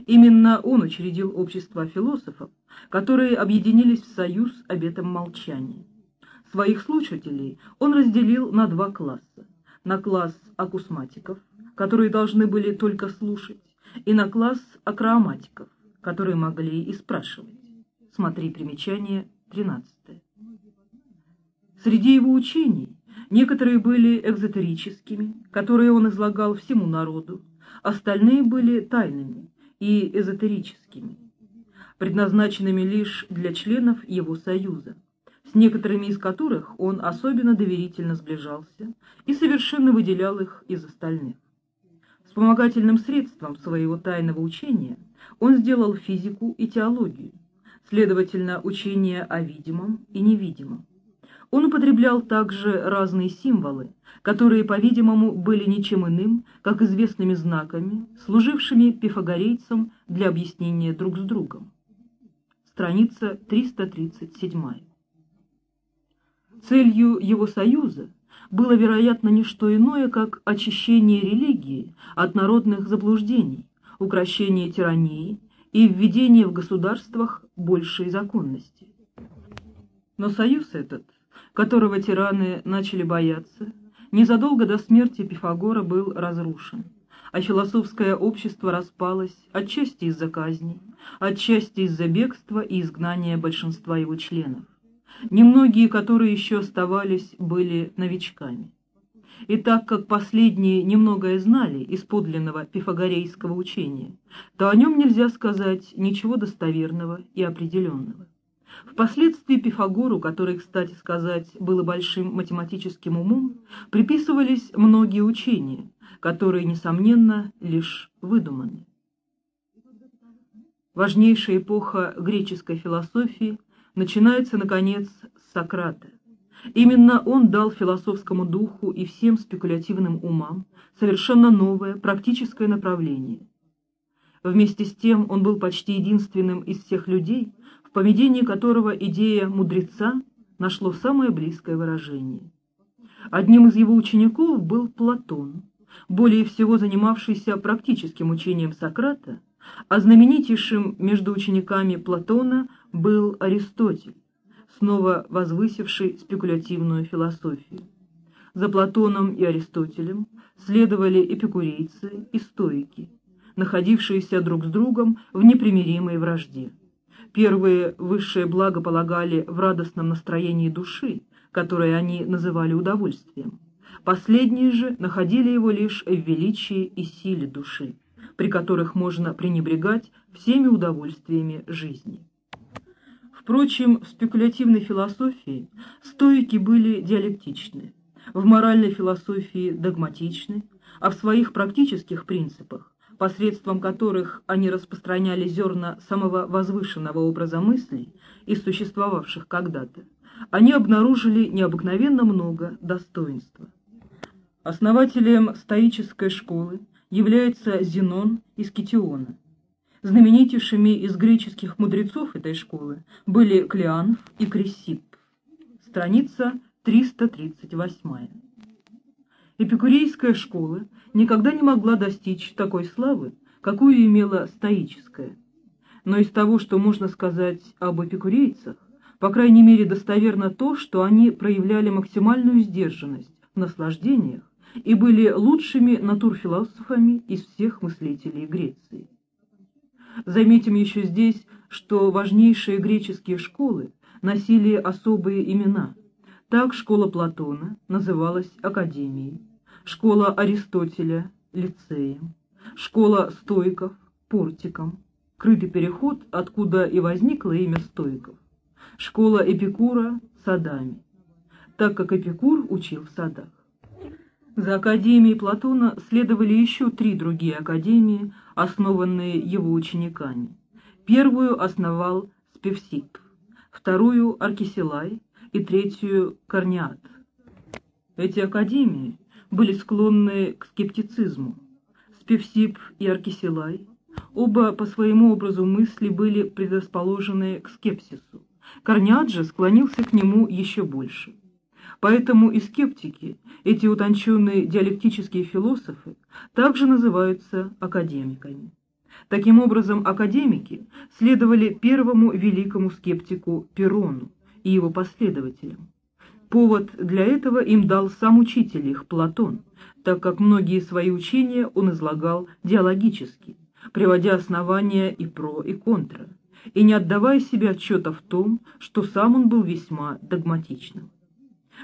Именно он учредил общество философов, которые объединились в союз обетом молчания. Своих слушателей он разделил на два класса. На класс акусматиков, которые должны были только слушать, и на класс акроаматиков, которые могли и спрашивать. Смотри примечание 13. Среди его учений некоторые были экзотерическими, которые он излагал всему народу, остальные были тайными и эзотерическими, предназначенными лишь для членов его союза, с некоторыми из которых он особенно доверительно сближался и совершенно выделял их из остальных. Вспомогательным средством своего тайного учения он сделал физику и теологию, следовательно, учение о видимом и невидимом. Он употреблял также разные символы, которые, по-видимому, были ничем иным, как известными знаками, служившими пифагорейцам для объяснения друг с другом. Страница 337. Целью его союза было, вероятно, не что иное, как очищение религии от народных заблуждений, укрощение тирании и введение в государствах большей законности. Но союз этот которого тираны начали бояться, незадолго до смерти Пифагора был разрушен, а философское общество распалось отчасти из-за казней, отчасти из-за бегства и изгнания большинства его членов. Немногие, которые еще оставались, были новичками. И так как последние немногое знали из подлинного пифагорейского учения, то о нем нельзя сказать ничего достоверного и определенного. Впоследствии Пифагору, который, кстати сказать, был большим математическим умом, приписывались многие учения, которые, несомненно, лишь выдуманы. Важнейшая эпоха греческой философии начинается, наконец, с Сократа. Именно он дал философскому духу и всем спекулятивным умам совершенно новое практическое направление. Вместе с тем он был почти единственным из всех людей, поведении которого идея мудреца нашло самое близкое выражение. Одним из его учеников был Платон, более всего занимавшийся практическим учением Сократа, а знаменитейшим между учениками Платона был Аристотель, снова возвысивший спекулятивную философию. За Платоном и Аристотелем следовали эпикурейцы и стоики, находившиеся друг с другом в непримиримой вражде. Первые высшее благо полагали в радостном настроении души, которое они называли удовольствием. Последние же находили его лишь в величии и силе души, при которых можно пренебрегать всеми удовольствиями жизни. Впрочем, в спекулятивной философии стоики были диалектичны, в моральной философии догматичны, а в своих практических принципах, посредством которых они распространяли зерна самого возвышенного образа мыслей и существовавших когда-то, они обнаружили необыкновенно много достоинства. Основателем стоической школы является Зенон из Китиона. Знаменитейшими из греческих мудрецов этой школы были Клеанф и Крисип. Страница 338. Эпикурейская школа никогда не могла достичь такой славы, какую имела стоическая. Но из того, что можно сказать об эпикурейцах, по крайней мере достоверно то, что они проявляли максимальную сдержанность в наслаждениях и были лучшими натурфилософами из всех мыслителей Греции. Заметим еще здесь, что важнейшие греческие школы носили особые имена. Так школа Платона называлась Академией, школа Аристотеля – лицеем, школа стоиков – портиком, крытый переход, откуда и возникло имя стоиков, школа Эпикура – садами, так как Эпикур учил в садах. За Академией Платона следовали еще три другие академии, основанные его учениками. Первую основал Спевсип, вторую – Аркисилай и третью – Корниат. Эти академии были склонны к скептицизму. Спевсип и Аркисилай оба по своему образу мысли были предрасположены к скепсису. Корниат же склонился к нему еще больше. Поэтому и скептики, эти утонченные диалектические философы, также называются академиками. Таким образом, академики следовали первому великому скептику Перону и его последователям. Повод для этого им дал сам учитель их, Платон, так как многие свои учения он излагал диалогически, приводя основания и про, и контра, и не отдавая себе отчета в том, что сам он был весьма догматичным.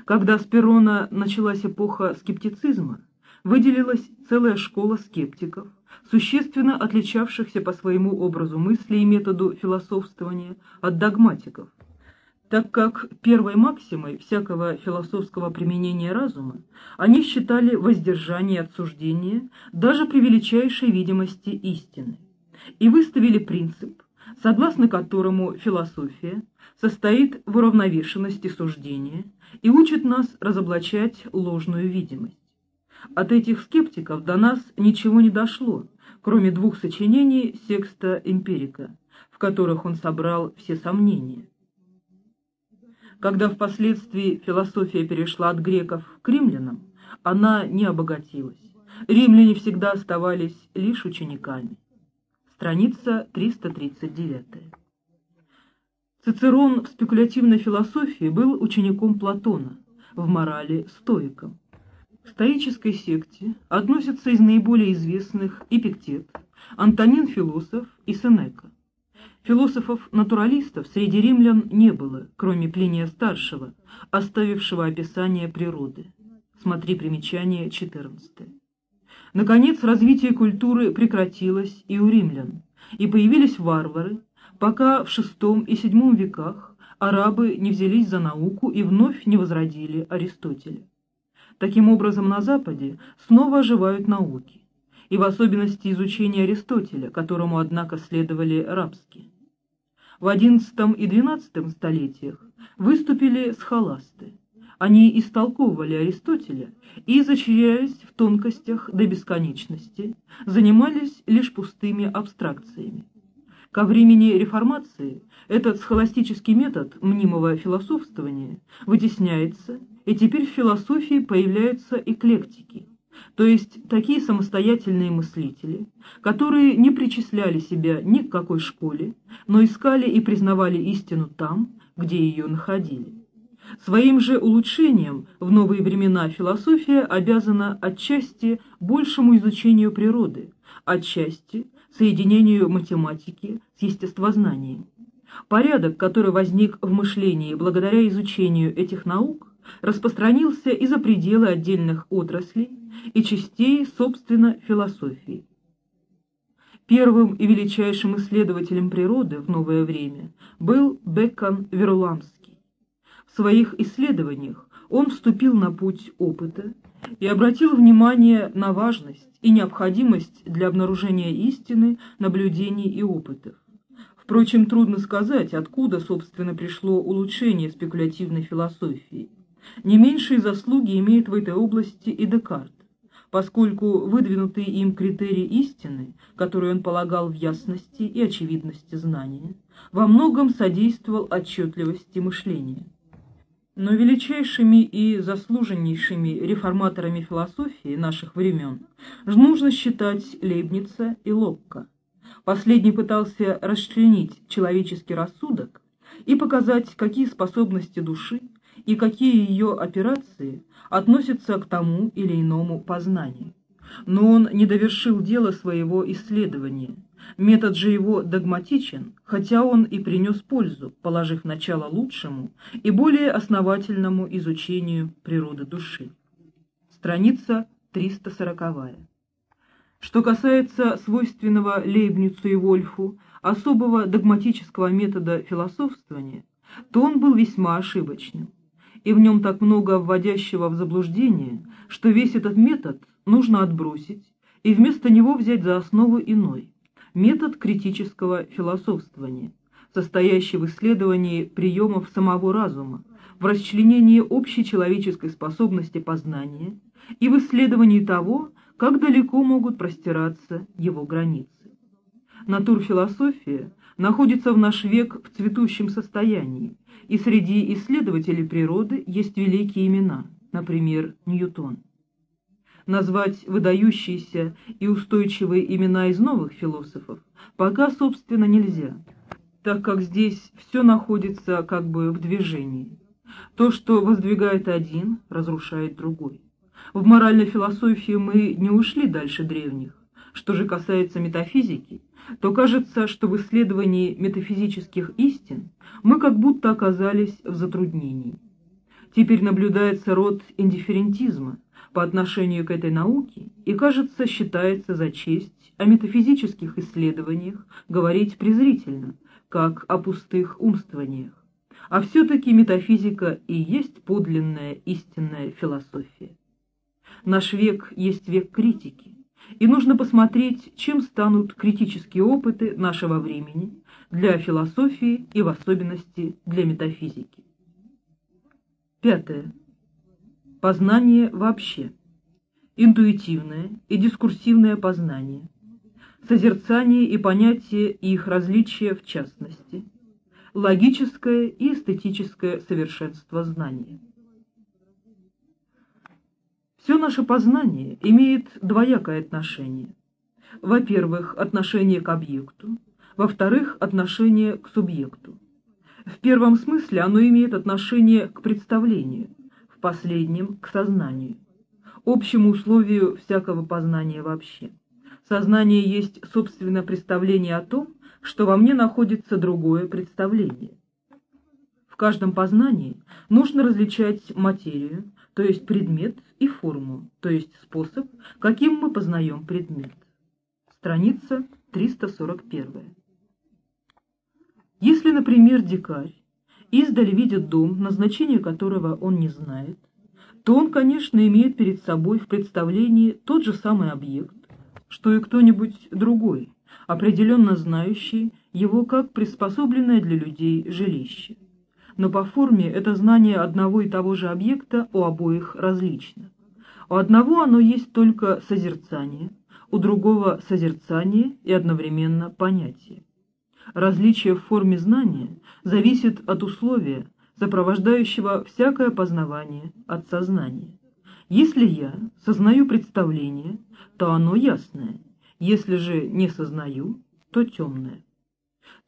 Когда с Перона началась эпоха скептицизма, выделилась целая школа скептиков, существенно отличавшихся по своему образу мысли и методу философствования от догматиков, так как первой максимой всякого философского применения разума они считали воздержание от суждения даже при величайшей видимости истины, и выставили принцип, согласно которому философия состоит в уравновешенности суждения и учит нас разоблачать ложную видимость. От этих скептиков до нас ничего не дошло, кроме двух сочинений Секста Эмпирика, в которых он собрал все сомнения. Когда впоследствии философия перешла от греков к римлянам, она не обогатилась. Римляне всегда оставались лишь учениками. Страница 339. Цицерон в спекулятивной философии был учеником Платона, в морали – стоиком. В стоической секте относятся из наиболее известных Эпиктет, Антонин Философ и Сенека. Философов-натуралистов среди римлян не было, кроме Плиния Старшего, оставившего описание природы. Смотри примечание 14. Наконец, развитие культуры прекратилось и у римлян, и появились варвары, пока в VI и VII веках арабы не взялись за науку и вновь не возродили Аристотеля. Таким образом, на Западе снова оживают науки, и в особенности изучение Аристотеля, которому, однако, следовали рабские. В XI и XII столетиях выступили схоласты. Они истолковывали Аристотеля и, изощряясь в тонкостях до бесконечности, занимались лишь пустыми абстракциями. Ко времени реформации этот схоластический метод мнимого философствования вытесняется, и теперь в философии появляются эклектики, то есть такие самостоятельные мыслители, которые не причисляли себя ни к какой школе, но искали и признавали истину там, где ее находили. Своим же улучшением в новые времена философия обязана отчасти большему изучению природы, отчасти соединению математики с естествознанием. Порядок, который возник в мышлении благодаря изучению этих наук, распространился и за пределы отдельных отраслей и частей, собственно, философии. Первым и величайшим исследователем природы в новое время был Бекон Веруламский. В своих исследованиях он вступил на путь опыта и обратил внимание на важность и необходимость для обнаружения истины, наблюдений и опытов. Впрочем, трудно сказать, откуда, собственно, пришло улучшение спекулятивной философии. Не меньшие заслуги имеет в этой области и Декарт, поскольку выдвинутый им критерий истины, который он полагал в ясности и очевидности знания, во многом содействовал отчетливости мышления. Но величайшими и заслуженнейшими реформаторами философии наших времен нужно считать Лейбница и Локка. Последний пытался расчленить человеческий рассудок и показать, какие способности души и какие ее операции относятся к тому или иному познанию. Но он не довершил дело своего исследования. Метод же его догматичен, хотя он и принес пользу, положив начало лучшему и более основательному изучению природы души. Страница 340. Что касается свойственного Лейбницу и Вольфу особого догматического метода философствования, то он был весьма ошибочным и в нем так много вводящего в заблуждение, что весь этот метод нужно отбросить и вместо него взять за основу иной – метод критического философствования, состоящий в исследовании приемов самого разума, в расчленении общей человеческой способности познания и в исследовании того, как далеко могут простираться его границы. Натурфилософия находится в наш век в цветущем состоянии, и среди исследователей природы есть великие имена, например, Ньютон. Назвать выдающиеся и устойчивые имена из новых философов пока, собственно, нельзя, так как здесь все находится как бы в движении. То, что воздвигает один, разрушает другой. В моральной философии мы не ушли дальше древних. Что же касается метафизики, то кажется, что в исследовании метафизических истин мы как будто оказались в затруднении. Теперь наблюдается род индифферентизма по отношению к этой науке и, кажется, считается за честь о метафизических исследованиях говорить презрительно, как о пустых умствованиях. А все-таки метафизика и есть подлинная истинная философия. Наш век есть век критики, и нужно посмотреть, чем станут критические опыты нашего времени для философии и в особенности для метафизики. Пятое. Познание вообще. Интуитивное и дискурсивное познание. Созерцание и понятие и их различия в частности. Логическое и эстетическое совершенство знания. Все наше познание имеет двоякое отношение. Во-первых, отношение к объекту, во-вторых, отношение к субъекту. В первом смысле оно имеет отношение к представлению, в последнем – к сознанию, общему условию всякого познания вообще. Сознание есть, собственно, представление о том, что во мне находится другое представление. В каждом познании нужно различать материю, то есть предмет, и форму, то есть способ, каким мы познаем предмет. Страница 341. Если, например, дикарь издали видит дом, назначение которого он не знает, то он, конечно, имеет перед собой в представлении тот же самый объект, что и кто-нибудь другой, определенно знающий его как приспособленное для людей жилище но по форме это знание одного и того же объекта у обоих различно. У одного оно есть только созерцание, у другого созерцание и одновременно понятие. Различие в форме знания зависит от условия, сопровождающего всякое познавание от сознания. Если я сознаю представление, то оно ясное, если же не сознаю, то темное.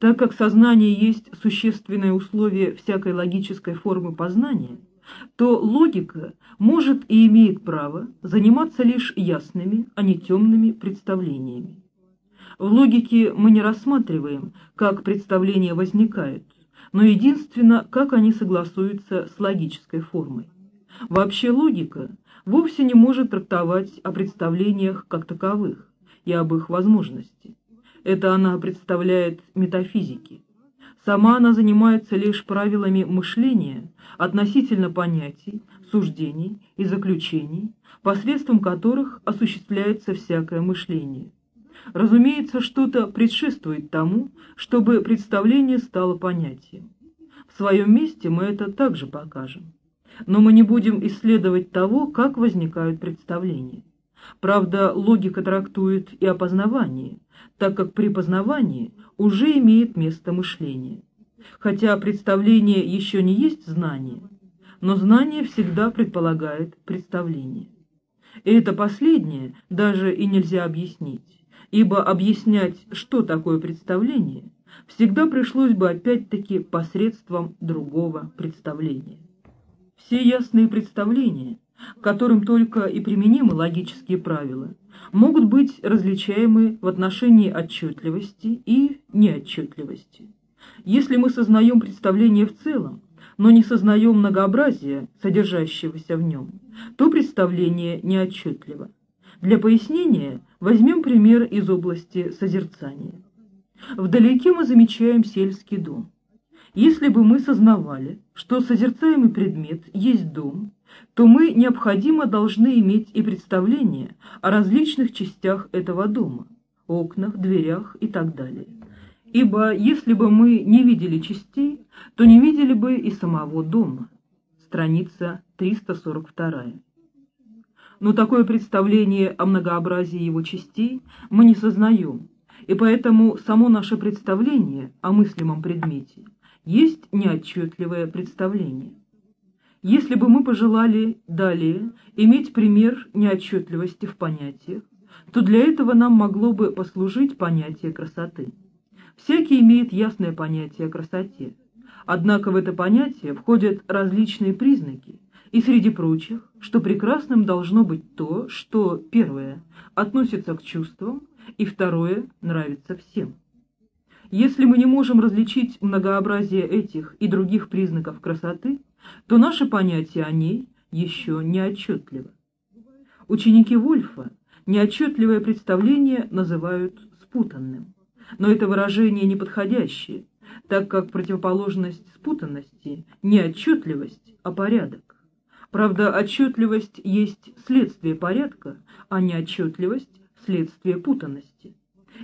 Так как сознание есть существенное условие всякой логической формы познания, то логика может и имеет право заниматься лишь ясными, а не темными представлениями. В логике мы не рассматриваем, как представления возникают, но единственно, как они согласуются с логической формой. Вообще логика вовсе не может трактовать о представлениях как таковых и об их возможности. Это она представляет метафизики. Сама она занимается лишь правилами мышления относительно понятий, суждений и заключений, посредством которых осуществляется всякое мышление. Разумеется, что-то предшествует тому, чтобы представление стало понятием. В своем месте мы это также покажем. Но мы не будем исследовать того, как возникают представления. Правда, логика трактует и опознавание, так как при познавании уже имеет место мышление. Хотя представление еще не есть знание, но знание всегда предполагает представление. И это последнее даже и нельзя объяснить, ибо объяснять, что такое представление, всегда пришлось бы опять-таки посредством другого представления. Все ясные представления, к которым только и применимы логические правила, могут быть различаемы в отношении отчетливости и неотчетливости. Если мы сознаем представление в целом, но не сознаем многообразия, содержащегося в нем, то представление неотчетливо. Для пояснения возьмем пример из области созерцания. Вдалеке мы замечаем сельский дом. Если бы мы сознавали, что созерцаемый предмет есть дом, то мы необходимо должны иметь и представление о различных частях этого дома, окнах, дверях и так далее. Ибо если бы мы не видели частей, то не видели бы и самого дома. Страница 342. Но такое представление о многообразии его частей мы не сознаем, и поэтому само наше представление о мыслимом предмете есть неотчетливое представление. Если бы мы пожелали далее иметь пример неотчетливости в понятиях, то для этого нам могло бы послужить понятие красоты. Всякий имеет ясное понятие о красоте, однако в это понятие входят различные признаки, и среди прочих, что прекрасным должно быть то, что, первое, относится к чувствам, и второе, нравится всем. Если мы не можем различить многообразие этих и других признаков красоты, то наше понятие о ней еще не отчетливо. Ученики Вольфа неотчетливое представление называют спутанным, но это выражение неподходящее, так как противоположность спутанности не отчетливость, а порядок. Правда, отчетливость есть следствие порядка, а неотчетливость – следствие путанности.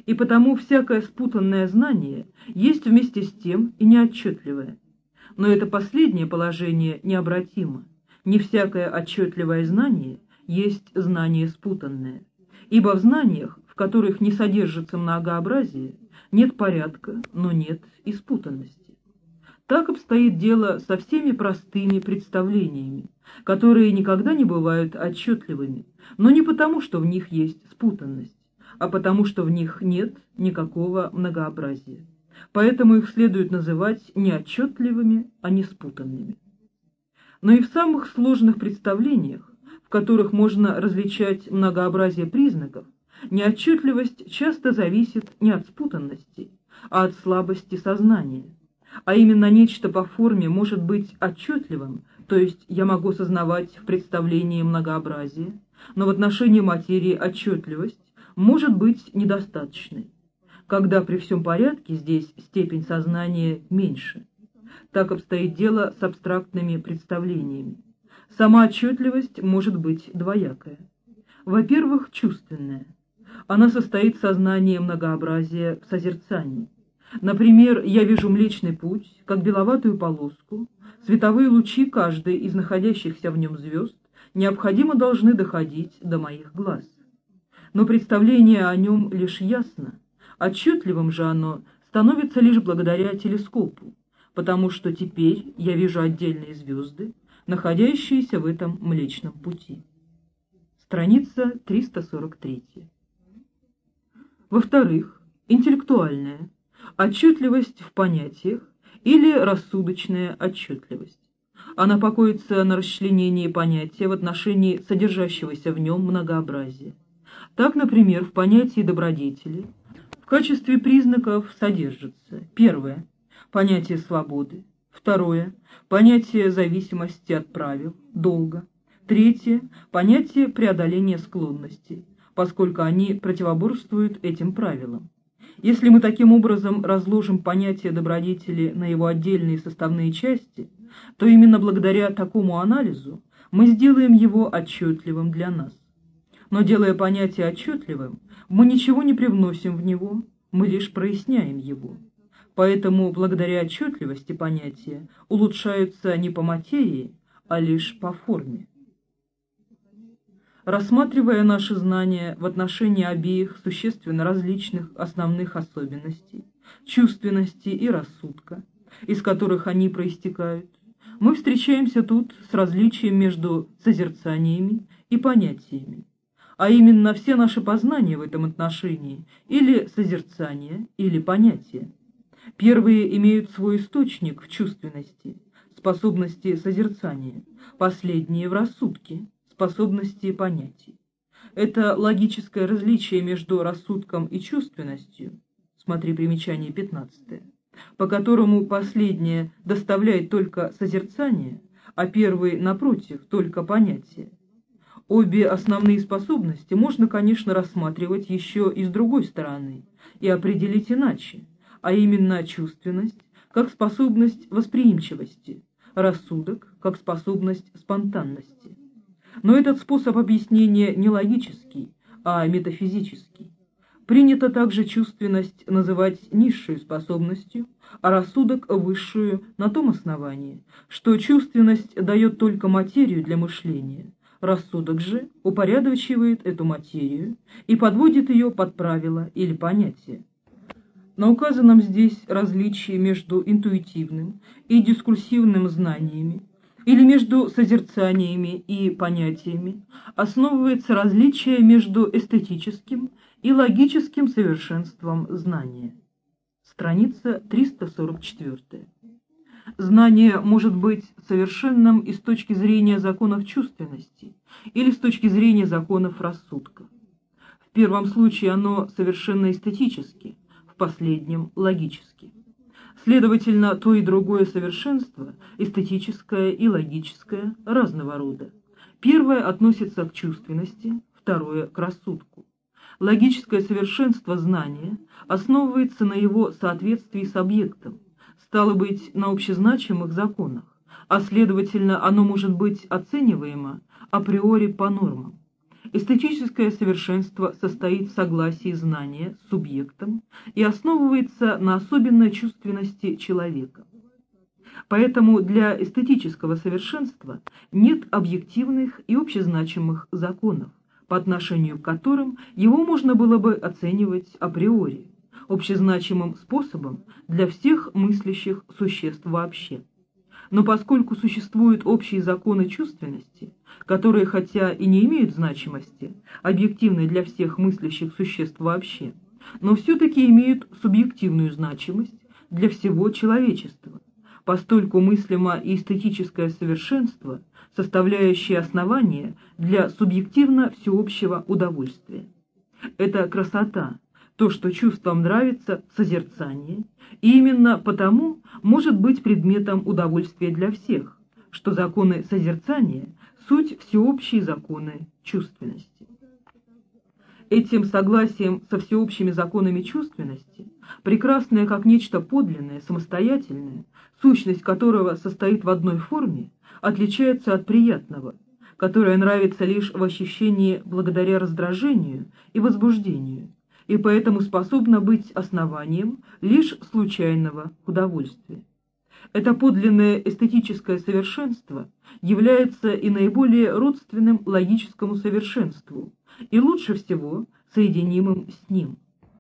И потому всякое спутанное знание есть вместе с тем и неотчетливое – но это последнее положение необратимо. Не всякое отчетливое знание есть знание спутанное, ибо в знаниях, в которых не содержится многообразие, нет порядка, но нет и спутанности. Так обстоит дело со всеми простыми представлениями, которые никогда не бывают отчетливыми, но не потому, что в них есть спутанность, а потому, что в них нет никакого многообразия поэтому их следует называть не отчетливыми, а не спутанными. Но и в самых сложных представлениях, в которых можно различать многообразие признаков, неотчетливость часто зависит не от спутанности, а от слабости сознания. А именно нечто по форме может быть отчетливым, то есть я могу сознавать в представлении многообразие, но в отношении материи отчетливость может быть недостаточной когда при всем порядке здесь степень сознания меньше. Так обстоит дело с абстрактными представлениями. Сама отчетливость может быть двоякая. Во-первых, чувственная. Она состоит в сознании многообразия в созерцании. Например, я вижу Млечный Путь, как беловатую полоску, световые лучи каждой из находящихся в нем звезд необходимо должны доходить до моих глаз. Но представление о нем лишь ясно, Отчетливым же оно становится лишь благодаря телескопу, потому что теперь я вижу отдельные звезды, находящиеся в этом Млечном Пути. Страница 343. Во-вторых, интеллектуальная, отчетливость в понятиях или рассудочная отчетливость. Она покоится на расчленении понятия в отношении содержащегося в нем многообразия. Так, например, в понятии добродетели качестве признаков содержится первое – понятие свободы, второе – понятие зависимости от правил, долга, третье – понятие преодоления склонностей, поскольку они противоборствуют этим правилам. Если мы таким образом разложим понятие добродетели на его отдельные составные части, то именно благодаря такому анализу мы сделаем его отчетливым для нас. Но делая понятие отчетливым, мы ничего не привносим в него, мы лишь проясняем его. Поэтому благодаря отчетливости понятия улучшаются не по материи, а лишь по форме. Рассматривая наши знания в отношении обеих существенно различных основных особенностей, чувственности и рассудка, из которых они проистекают, мы встречаемся тут с различием между созерцаниями и понятиями, а именно все наши познания в этом отношении или созерцание, или понятие. Первые имеют свой источник в чувственности, способности созерцания, последние в рассудке, способности понятий. Это логическое различие между рассудком и чувственностью, смотри примечание 15, по которому последнее доставляет только созерцание, а первый, напротив, только понятие. Обе основные способности можно, конечно, рассматривать еще и с другой стороны и определить иначе, а именно чувственность как способность восприимчивости, рассудок как способность спонтанности. Но этот способ объяснения не логический, а метафизический. Принято также чувственность называть низшей способностью, а рассудок – высшую на том основании, что чувственность дает только материю для мышления, рассудок же упорядочивает эту материю и подводит ее под правила или понятия. На указанном здесь различии между интуитивным и дискурсивным знаниями или между созерцаниями и понятиями основывается различие между эстетическим и логическим совершенством знания. Страница 344. Знание может быть совершенным и с точки зрения законов чувственности или с точки зрения законов рассудка. В первом случае оно совершенно эстетически, в последнем – логически. Следовательно, то и другое совершенство, эстетическое и логическое, разного рода. Первое относится к чувственности, второе – к рассудку. Логическое совершенство знания основывается на его соответствии с объектом, стало быть, на общезначимых законах, а следовательно, оно может быть оцениваемо априори по нормам. Эстетическое совершенство состоит в согласии знания с субъектом и основывается на особенной чувственности человека. Поэтому для эстетического совершенства нет объективных и общезначимых законов, по отношению к которым его можно было бы оценивать априори, общезначимым способом для всех мыслящих существ вообще. Но поскольку существуют общие законы чувственности, которые, хотя и не имеют значимости, объективной для всех мыслящих существ вообще, но все-таки имеют субъективную значимость для всего человечества, постольку мыслимо и эстетическое совершенство, составляющее основание для субъективно всеобщего удовольствия. Это красота, то, что чувствам нравится созерцание, и именно потому может быть предметом удовольствия для всех, что законы созерцания – суть всеобщие законы чувственности. Этим согласием со всеобщими законами чувственности, прекрасное как нечто подлинное, самостоятельное, сущность которого состоит в одной форме, отличается от приятного, которое нравится лишь в ощущении благодаря раздражению и возбуждению, и поэтому способно быть основанием лишь случайного удовольствия. Это подлинное эстетическое совершенство является и наиболее родственным логическому совершенству, и лучше всего соединимым с ним –